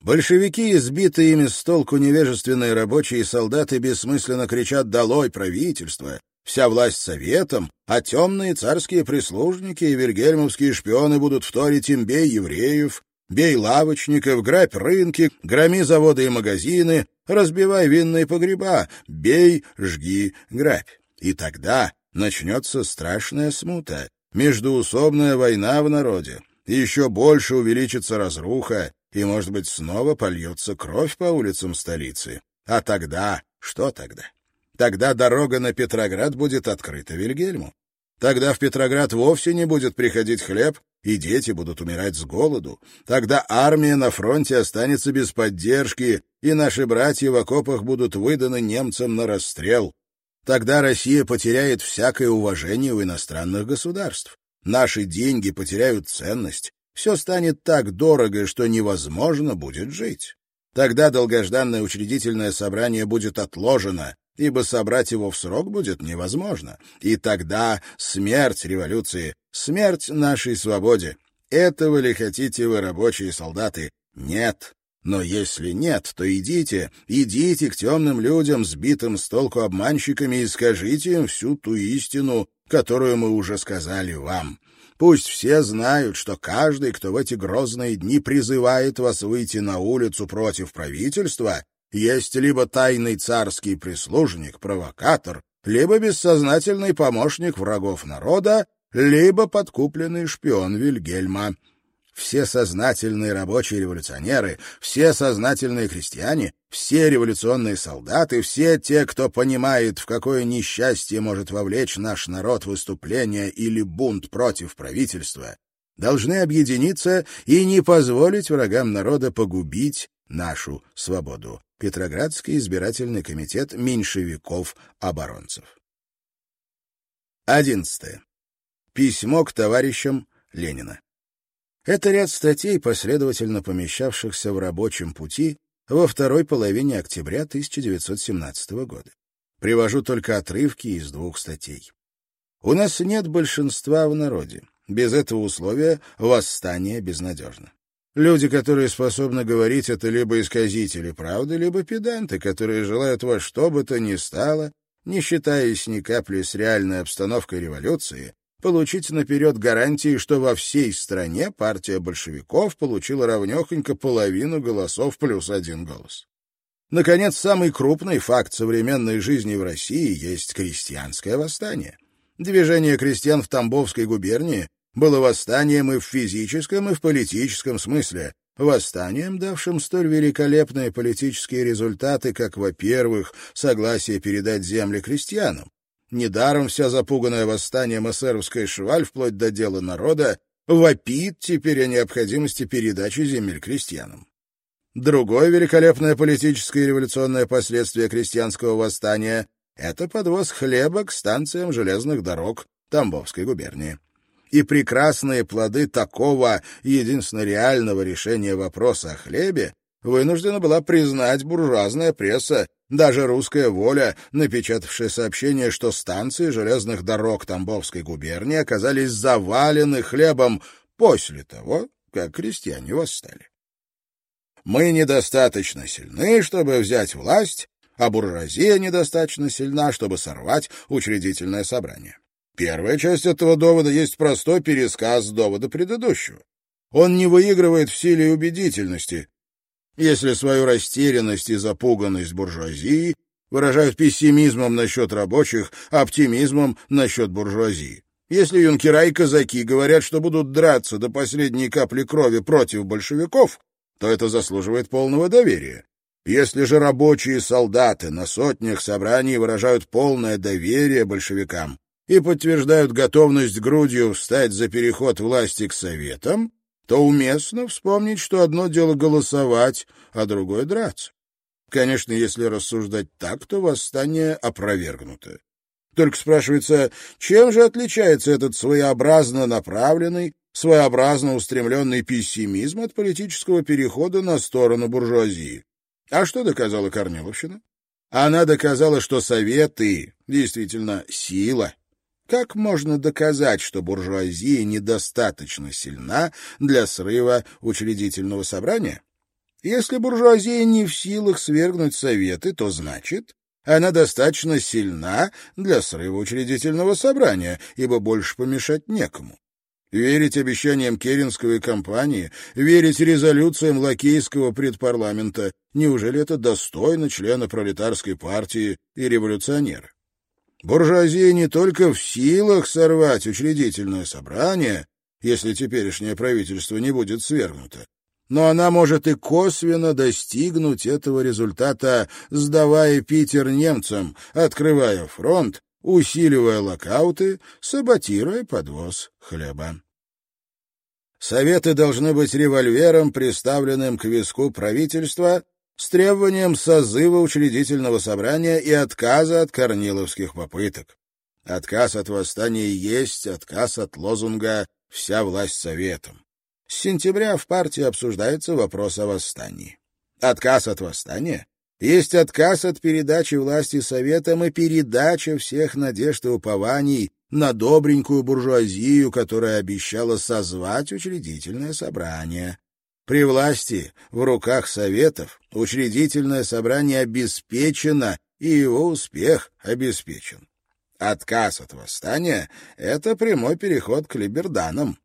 Большевики, избитые ими с толку невежественные рабочие и солдаты, бессмысленно кричат «Долой правительство!» Вся власть советом, а темные царские прислужники и вильгельмовские шпионы будут вторить им бей евреев, бей лавочников, грабь рынки, громи заводы и магазины, разбивай винные погреба, бей, жги, грабь. И тогда начнется страшная смута, междуусобная война в народе, еще больше увеличится разруха, и, может быть, снова польется кровь по улицам столицы. А тогда, что тогда? Тогда дорога на Петроград будет открыта Вильгельму. Тогда в Петроград вовсе не будет приходить хлеб, и дети будут умирать с голоду. Тогда армия на фронте останется без поддержки, и наши братья в окопах будут выданы немцам на расстрел. Тогда Россия потеряет всякое уважение у иностранных государств. Наши деньги потеряют ценность. Все станет так дорого, что невозможно будет жить. Тогда долгожданное учредительное собрание будет отложено, ибо собрать его в срок будет невозможно. И тогда смерть революции, смерть нашей свободе. Этого ли хотите вы, рабочие солдаты? Нет. Но если нет, то идите, идите к темным людям, сбитым с толку обманщиками, и скажите им всю ту истину, которую мы уже сказали вам. Пусть все знают, что каждый, кто в эти грозные дни призывает вас выйти на улицу против правительства, есть либо тайный царский прислужник, провокатор, либо бессознательный помощник врагов народа, либо подкупленный шпион Вильгельма. Все сознательные рабочие революционеры, все сознательные крестьяне, все революционные солдаты, все те, кто понимает, в какое несчастье может вовлечь наш народ выступление или бунт против правительства, должны объединиться и не позволить врагам народа погубить нашу свободу. Петроградский избирательный комитет меньшевиков-оборонцев. 11. Письмо к товарищам Ленина. Это ряд статей, последовательно помещавшихся в рабочем пути во второй половине октября 1917 года. Привожу только отрывки из двух статей. У нас нет большинства в народе. Без этого условия восстание безнадежно. Люди, которые способны говорить это, либо исказители правды, либо педанты, которые желают во что бы то ни стало, не считаясь ни капли с реальной обстановкой революции, получить наперед гарантии, что во всей стране партия большевиков получила равнехонько половину голосов плюс один голос. Наконец, самый крупный факт современной жизни в России есть крестьянское восстание. Движение крестьян в Тамбовской губернии было восстанием и в физическом, и в политическом смысле, восстанием, давшим столь великолепные политические результаты, как, во-первых, согласие передать земли крестьянам. Недаром вся запуганная восстанием эсеровская шваль, вплоть до дела народа, вопит теперь о необходимости передачи земель крестьянам. Другое великолепное политическое и революционное последствие крестьянского восстания — это подвоз хлеба к станциям железных дорог Тамбовской губернии и прекрасные плоды такого единственно реального решения вопроса о хлебе вынуждена была признать буржуазная пресса, даже русская воля, напечатавшая сообщение, что станции железных дорог Тамбовской губернии оказались завалены хлебом после того, как крестьяне восстали. Мы недостаточно сильны, чтобы взять власть, а буржуазия недостаточно сильна, чтобы сорвать учредительное собрание. Первая часть этого довода есть простой пересказ довода предыдущего. Он не выигрывает в силе убедительности, если свою растерянность и запуганность буржуазии выражают пессимизмом насчет рабочих, оптимизмом насчет буржуазии. Если юнкера и казаки говорят, что будут драться до последней капли крови против большевиков, то это заслуживает полного доверия. Если же рабочие солдаты на сотнях собраний выражают полное доверие большевикам, и подтверждают готовность грудью встать за переход власти к советам, то уместно вспомнить, что одно дело голосовать, а другое — драться. Конечно, если рассуждать так, то восстание опровергнуто. Только спрашивается, чем же отличается этот своеобразно направленный, своеобразно устремленный пессимизм от политического перехода на сторону буржуазии? А что доказала Корниловщина? Она доказала, что советы действительно сила, как можно доказать, что буржуазия недостаточно сильна для срыва учредительного собрания? Если буржуазия не в силах свергнуть советы, то значит, она достаточно сильна для срыва учредительного собрания, ибо больше помешать некому. Верить обещаниям Керенского и компании, верить резолюциям Лакейского предпарламента, неужели это достойно члена пролетарской партии и революционера? Буржуазия не только в силах сорвать учредительное собрание, если теперешнее правительство не будет свергнуто, но она может и косвенно достигнуть этого результата, сдавая Питер немцам, открывая фронт, усиливая локауты, саботируя подвоз хлеба. Советы должны быть револьвером, приставленным к виску правительства, с требованием созыва учредительного собрания и отказа от корниловских попыток. Отказ от восстания есть отказ от лозунга «Вся власть советом». С сентября в партии обсуждается вопрос о восстании. Отказ от восстания есть отказ от передачи власти советам и передача всех надежд и упований на добренькую буржуазию, которая обещала созвать учредительное собрание. При власти, в руках советов, учредительное собрание обеспечено, и его успех обеспечен. Отказ от восстания — это прямой переход к либерданам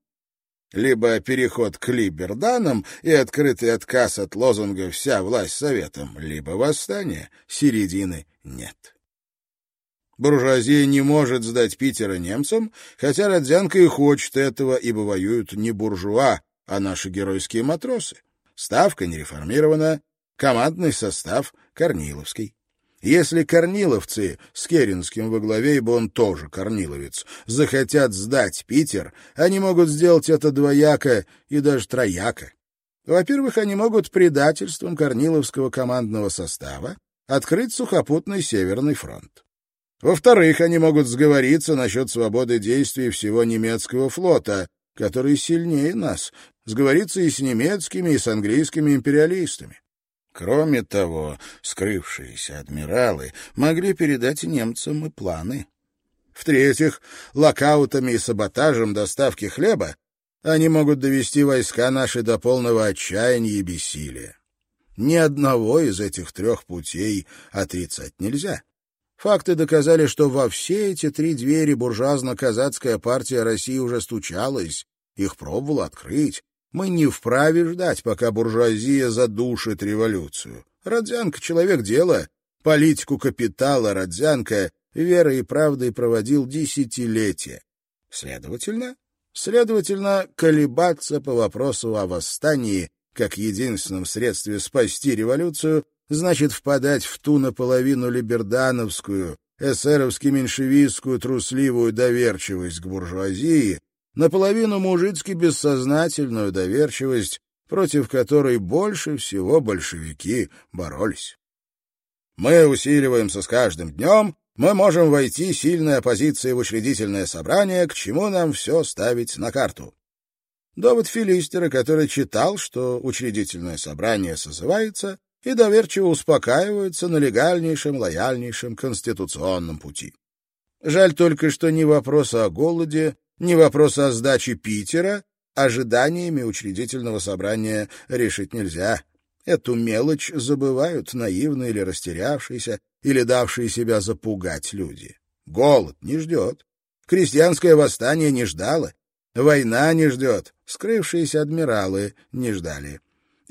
либо переход к либерданам и открытый отказ от лозунга «вся власть советом», либо восстание. Середины нет. Буржуазия не может сдать Питера немцам, хотя Родзянко и хочет этого, ибо воюют не буржуа, а наши геройские матросы. Ставка не реформирована, командный состав Корниловский. Если корниловцы с Керенским во главе, ибо он тоже корниловец, захотят сдать Питер, они могут сделать это двояко и даже трояко. Во-первых, они могут предательством корниловского командного состава открыть сухопутный Северный фронт. Во-вторых, они могут сговориться насчет свободы действий всего немецкого флота, который сильнее нас, сговориться и с немецкими, и с английскими империалистами. Кроме того, скрывшиеся адмиралы могли передать немцам и планы. В-третьих, локаутами и саботажем доставки хлеба они могут довести войска наши до полного отчаяния и бессилия. Ни одного из этих трех путей отрицать нельзя. Факты доказали, что во все эти три двери буржуазно-казацкая партия России уже стучалась, их пробовала открыть, мы не вправе ждать, пока буржуазия задушит революцию. Родзянко — человек дела. Политику капитала Родзянко верой и правдой проводил десятилетия. Следовательно, следовательно, колебаться по вопросу о восстании как единственном средстве спасти революцию значит впадать в ту наполовину либердановскую, эсеровски-меньшевистскую трусливую доверчивость к буржуазии, наполовину мужицки бессознательную доверчивость, против которой больше всего большевики боролись. Мы усиливаемся с каждым днем, мы можем войти сильной оппозицией в учредительное собрание, к чему нам все ставить на карту. Довод Филистера, который читал, что учредительное собрание созывается и доверчиво успокаивается на легальнейшем, лояльнейшем конституционном пути. Жаль только, что ни вопроса о голоде, не вопрос о сдаче Питера, ожиданиями учредительного собрания решить нельзя. Эту мелочь забывают наивные или растерявшиеся, или давшие себя запугать люди. Голод не ждет. Крестьянское восстание не ждало. Война не ждет. Скрывшиеся адмиралы не ждали.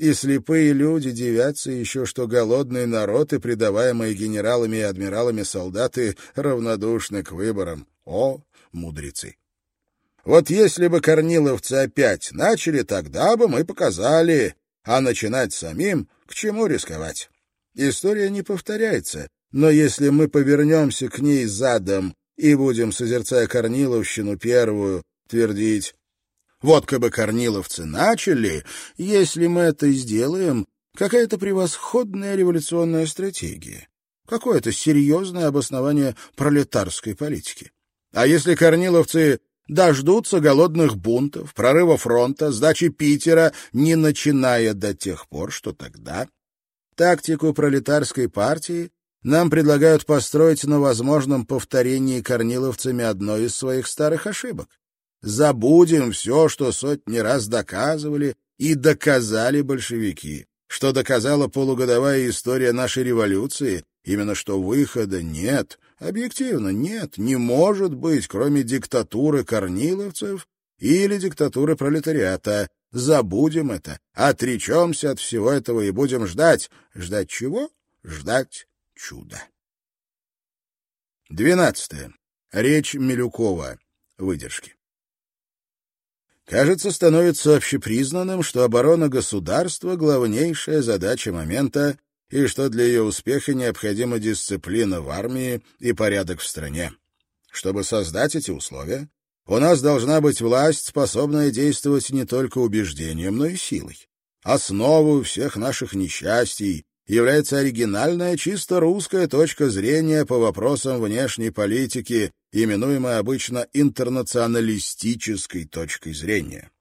И слепые люди дивятся еще, что голодный народ и предаваемые генералами и адмиралами солдаты равнодушны к выборам. О, мудрецы! Вот если бы корниловцы опять начали, тогда бы мы показали, а начинать самим к чему рисковать? История не повторяется, но если мы повернемся к ней задом и будем, созерцая Корниловщину первую, твердить «Вот как бы корниловцы начали, если мы это сделаем, какая-то превосходная революционная стратегия, какое-то серьезное обоснование пролетарской политики. А если корниловцы дождутся голодных бунтов, прорыва фронта, сдачи Питера, не начиная до тех пор, что тогда тактику пролетарской партии нам предлагают построить на возможном повторении корниловцами одной из своих старых ошибок. Забудем все, что сотни раз доказывали и доказали большевики, что доказала полугодовая история нашей революции, именно что выхода нет, Объективно, нет, не может быть, кроме диктатуры корниловцев или диктатуры пролетариата. Забудем это, отречемся от всего этого и будем ждать. Ждать чего? Ждать чуда. Двенадцатое. Речь Милюкова. Выдержки. Кажется, становится общепризнанным, что оборона государства — главнейшая задача момента и что для ее успеха необходима дисциплина в армии и порядок в стране. Чтобы создать эти условия, у нас должна быть власть, способная действовать не только убеждением, но и силой. Основой всех наших несчастий является оригинальная чисто русская точка зрения по вопросам внешней политики, именуемая обычно интернационалистической точкой зрения.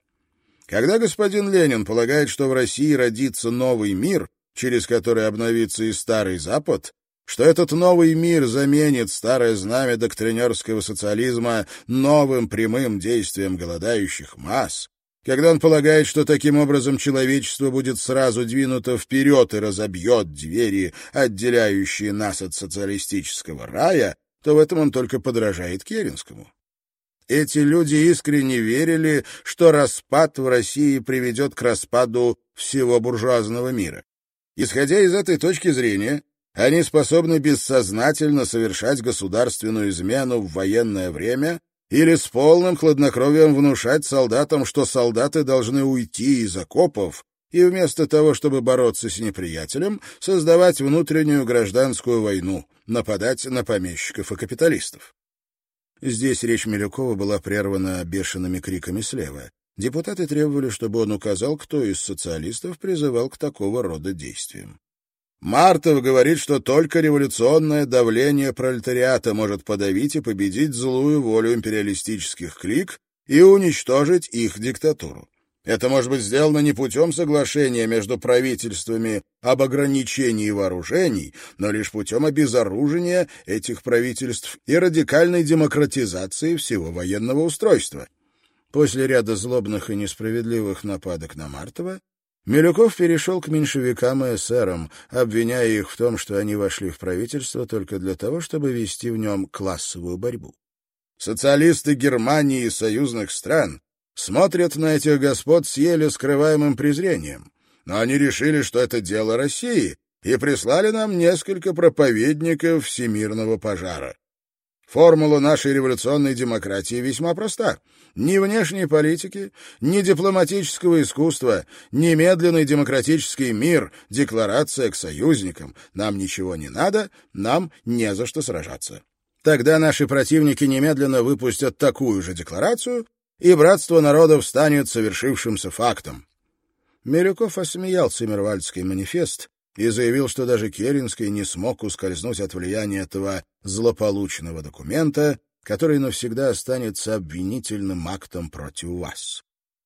Когда господин Ленин полагает, что в России родится новый мир, через который обновится и Старый Запад, что этот новый мир заменит старое знамя доктринерского социализма новым прямым действием голодающих масс, когда он полагает, что таким образом человечество будет сразу двинуто вперед и разобьет двери, отделяющие нас от социалистического рая, то в этом он только подражает Керенскому. Эти люди искренне верили, что распад в России приведет к распаду всего буржуазного мира. Исходя из этой точки зрения, они способны бессознательно совершать государственную измену в военное время или с полным хладнокровием внушать солдатам, что солдаты должны уйти из окопов, и вместо того, чтобы бороться с неприятелем, создавать внутреннюю гражданскую войну, нападать на помещиков и капиталистов. Здесь речь Милюкова была прервана бешеными криками слева. Депутаты требовали, чтобы он указал, кто из социалистов призывал к такого рода действиям. Мартов говорит, что только революционное давление пролетариата может подавить и победить злую волю империалистических клик и уничтожить их диктатуру. Это может быть сделано не путем соглашения между правительствами об ограничении вооружений, но лишь путем обезоружения этих правительств и радикальной демократизации всего военного устройства. После ряда злобных и несправедливых нападок на Мартова Милюков перешел к меньшевикам и эсерам, обвиняя их в том, что они вошли в правительство только для того, чтобы вести в нем классовую борьбу. Социалисты Германии и союзных стран смотрят на этих господ с еле скрываемым презрением, но они решили, что это дело России, и прислали нам несколько проповедников всемирного пожара. Формула нашей революционной демократии весьма проста. Ни внешней политики, ни дипломатического искусства, ни медленный демократический мир, декларация к союзникам. Нам ничего не надо, нам не за что сражаться. Тогда наши противники немедленно выпустят такую же декларацию, и братство народов станет совершившимся фактом. Милюков осмеял Циммервальдский манифест, и заявил, что даже Керенский не смог ускользнуть от влияния этого злополучного документа, который навсегда останется обвинительным актом против вас.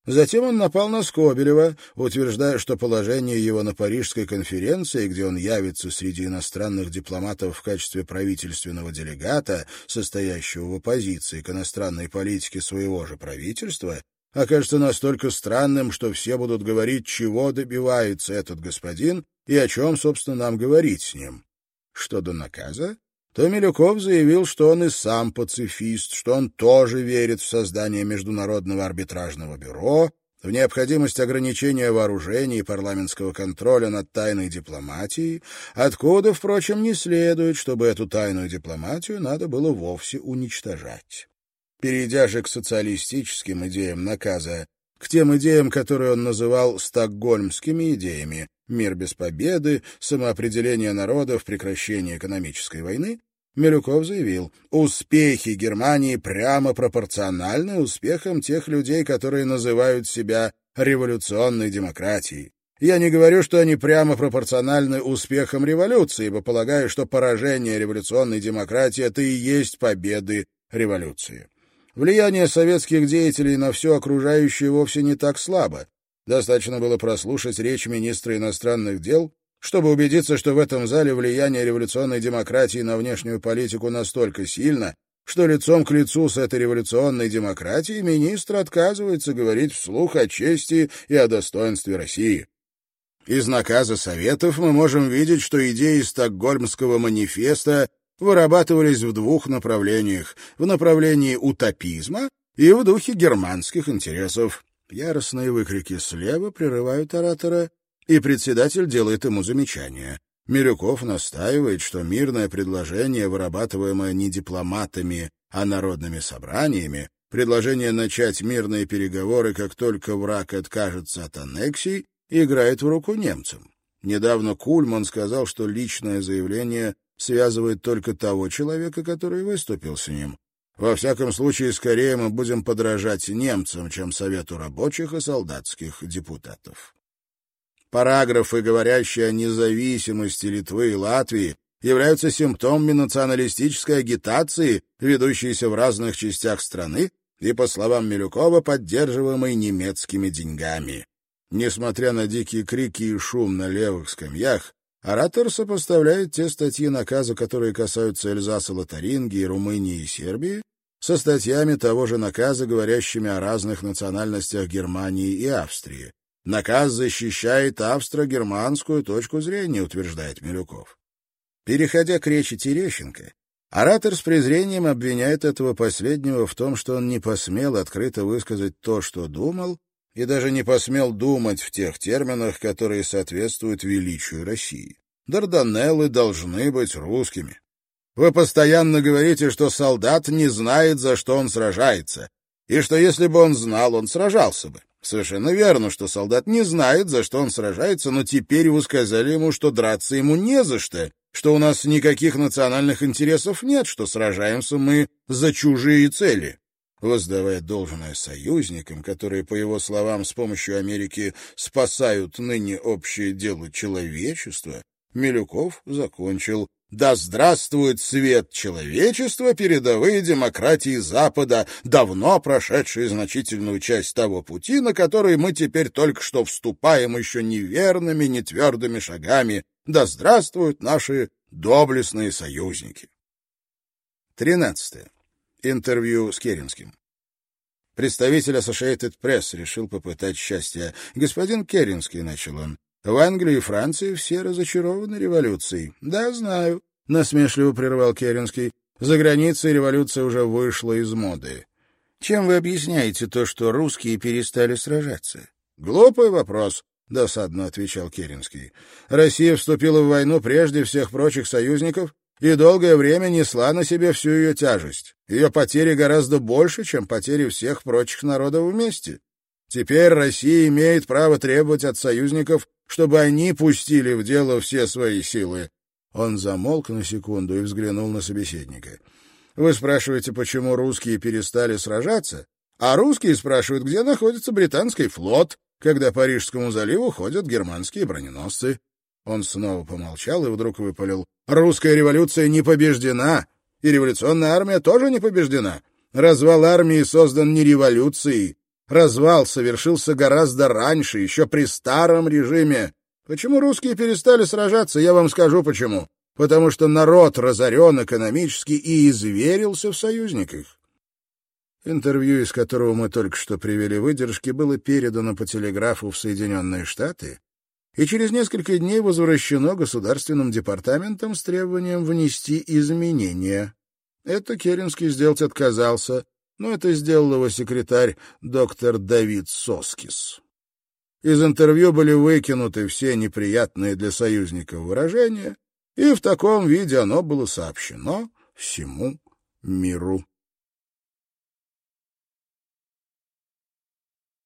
Затем он напал на Скобелева, утверждая, что положение его на Парижской конференции, где он явится среди иностранных дипломатов в качестве правительственного делегата, состоящего в оппозиции к иностранной политике своего же правительства, окажется настолько странным, что все будут говорить, чего добивается этот господин и о чем, собственно, нам говорить с ним. Что до наказа, то Милюков заявил, что он и сам пацифист, что он тоже верит в создание Международного арбитражного бюро, в необходимость ограничения вооружений и парламентского контроля над тайной дипломатией, откуда, впрочем, не следует, чтобы эту тайную дипломатию надо было вовсе уничтожать. Перейдя же к социалистическим идеям наказа, к тем идеям, которые он называл «стокгольмскими идеями», мир без победы, самоопределение народов, прекращение экономической войны, Милюков заявил, успехи Германии прямо пропорциональны успехам тех людей, которые называют себя революционной демократией. Я не говорю, что они прямо пропорциональны успехам революции, ибо полагаю, что поражение революционной демократии — это и есть победы революции. Влияние советских деятелей на все окружающее вовсе не так слабо. Достаточно было прослушать речь министра иностранных дел, чтобы убедиться, что в этом зале влияние революционной демократии на внешнюю политику настолько сильно, что лицом к лицу с этой революционной демократией министр отказывается говорить вслух о чести и о достоинстве России. Из наказа Советов мы можем видеть, что идеи Стокгольмского манифеста вырабатывались в двух направлениях — в направлении утопизма и в духе германских интересов. Яростные выкрики слева прерывают оратора, и председатель делает ему замечание. Мирюков настаивает, что мирное предложение, вырабатываемое не дипломатами, а народными собраниями, Предложение начать мирные переговоры, как только враг откажется от аннексий, играет в руку немцам. Недавно Кульман сказал, что личное заявление связывает только того человека, который выступил с ним. Во всяком случае, скорее мы будем подражать немцам, чем Совету рабочих и солдатских депутатов. Параграфы, говорящие о независимости Литвы и Латвии, являются симптомами националистической агитации, ведущейся в разных частях страны и, по словам Милюкова, поддерживаемый немецкими деньгами. Несмотря на дикие крики и шум на левых скамьях, оратор сопоставляет те статьи наказа, которые касаются Эльзаса, Лотарингии, Румынии и Сербии, со статьями того же наказа, говорящими о разных национальностях Германии и Австрии. Наказ защищает австро-германскую точку зрения, утверждает Милюков. Переходя к речи Терещенко, Оратор с презрением обвиняет этого последнего в том, что он не посмел открыто высказать то, что думал, и даже не посмел думать в тех терминах, которые соответствуют величию России. Дарданеллы должны быть русскими. Вы постоянно говорите, что солдат не знает, за что он сражается, и что если бы он знал, он сражался бы. Совершенно верно, что солдат не знает, за что он сражается, но теперь вы сказали ему, что драться ему не за что, что у нас никаких национальных интересов нет, что сражаемся мы за чужие цели. Воздавая должное союзникам, которые, по его словам, с помощью Америки спасают ныне общее дело человечества, Милюков закончил «Да здравствует свет человечества, передовые демократии Запада, давно прошедшие значительную часть того пути, на который мы теперь только что вступаем еще неверными, нетвердыми шагами, да здравствуют наши доблестные союзники. 13. Интервью с Керенским. Представитель Associated Press решил попытать счастья. «Господин Керенский», — начал он, — «в Англии и Франции все разочарованы революцией». «Да, знаю», — насмешливо прервал Керенский. «За границей революция уже вышла из моды. Чем вы объясняете то, что русские перестали сражаться?» «Глупый вопрос», — досадно отвечал Керенский. «Россия вступила в войну прежде всех прочих союзников и долгое время несла на себе всю ее тяжесть. Ее потери гораздо больше, чем потери всех прочих народов вместе. Теперь Россия имеет право требовать от союзников, чтобы они пустили в дело все свои силы». Он замолк на секунду и взглянул на собеседника. «Вы спрашиваете, почему русские перестали сражаться?» А русские спрашивают, где находится британский флот, когда по Рижскому заливу ходят германские броненосцы. Он снова помолчал и вдруг выпалил. «Русская революция не побеждена, и революционная армия тоже не побеждена. Развал армии создан не революцией. Развал совершился гораздо раньше, еще при старом режиме. Почему русские перестали сражаться, я вам скажу почему. Потому что народ разорен экономически и изверился в союзниках. Интервью, из которого мы только что привели выдержки, было передано по телеграфу в Соединенные Штаты и через несколько дней возвращено Государственным департаментом с требованием внести изменения. Это Керенский сделать отказался, но это сделал его секретарь доктор Давид Соскис. Из интервью были выкинуты все неприятные для союзников выражения, и в таком виде оно было сообщено всему миру.